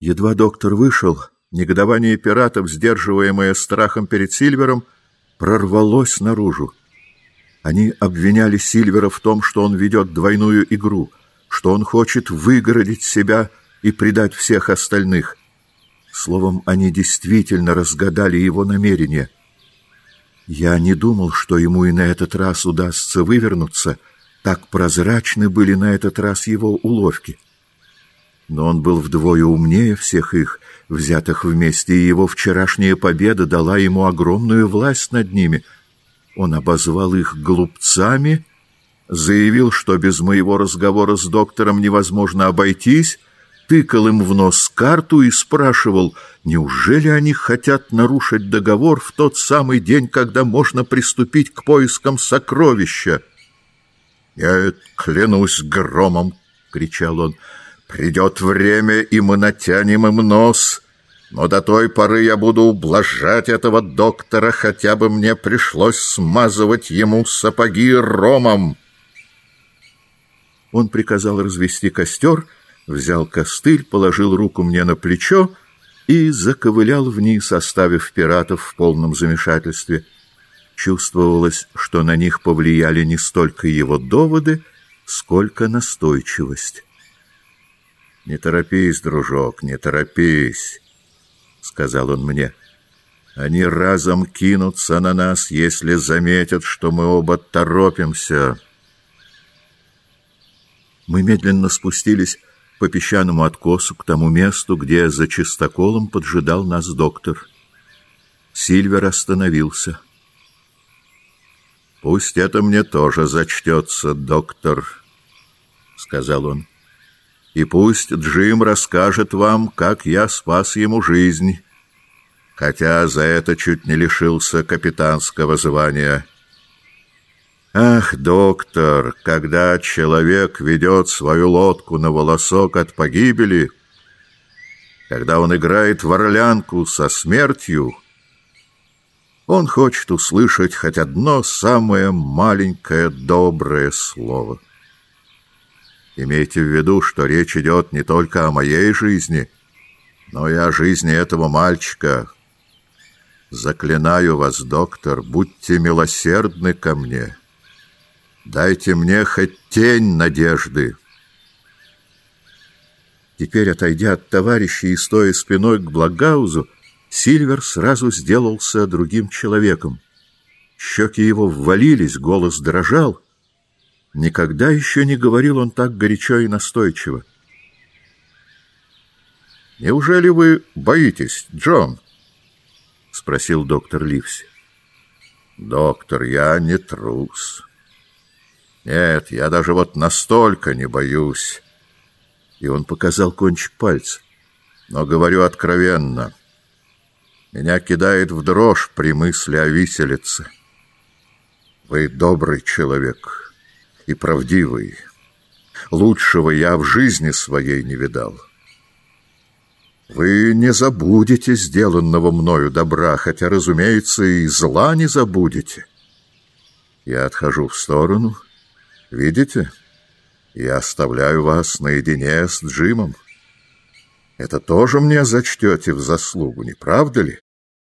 Едва доктор вышел, негодование пиратов, сдерживаемое страхом перед Сильвером, прорвалось наружу. Они обвиняли Сильвера в том, что он ведет двойную игру, что он хочет выгородить себя и предать всех остальных. Словом, они действительно разгадали его намерение. Я не думал, что ему и на этот раз удастся вывернуться. Так прозрачны были на этот раз его уловки. Но он был вдвое умнее всех их, взятых вместе, и его вчерашняя победа дала ему огромную власть над ними. Он обозвал их глупцами, заявил, что без моего разговора с доктором невозможно обойтись, тыкал им в нос карту и спрашивал, неужели они хотят нарушить договор в тот самый день, когда можно приступить к поискам сокровища. «Я клянусь громом!» — кричал он. «Придет время, и мы натянем им нос, но до той поры я буду ублажать этого доктора, хотя бы мне пришлось смазывать ему сапоги ромом». Он приказал развести костер — взял костыль, положил руку мне на плечо и заковылял вниз, оставив пиратов в полном замешательстве. Чувствовалось, что на них повлияли не столько его доводы, сколько настойчивость. «Не торопись, дружок, не торопись», — сказал он мне. «Они разом кинутся на нас, если заметят, что мы оба торопимся». Мы медленно спустились по песчаному откосу к тому месту, где за чистоколом поджидал нас доктор. Сильвер остановился. «Пусть это мне тоже зачтется, доктор», — сказал он. «И пусть Джим расскажет вам, как я спас ему жизнь, хотя за это чуть не лишился капитанского звания». Ах, доктор, когда человек ведет свою лодку на волосок от погибели, когда он играет в орлянку со смертью, он хочет услышать хоть одно самое маленькое доброе слово. Имейте в виду, что речь идет не только о моей жизни, но и о жизни этого мальчика. Заклинаю вас, доктор, будьте милосердны ко мне». Дайте мне хоть тень надежды. Теперь, отойдя от товарища и стоя спиной к Благаузу, Сильвер сразу сделался другим человеком. Щеки его ввалились, голос дрожал. Никогда еще не говорил он так горячо и настойчиво. «Неужели вы боитесь, Джон?» — спросил доктор Ливси. «Доктор, я не трус. Нет, я даже вот настолько не боюсь. И он показал кончик пальца. Но говорю откровенно. Меня кидает в дрожь при мысли о виселице. Вы добрый человек и правдивый. Лучшего я в жизни своей не видал. Вы не забудете сделанного мною добра, хотя, разумеется, и зла не забудете. Я отхожу в сторону — Видите? Я оставляю вас наедине с Джимом. Это тоже мне зачтете в заслугу, не правда ли?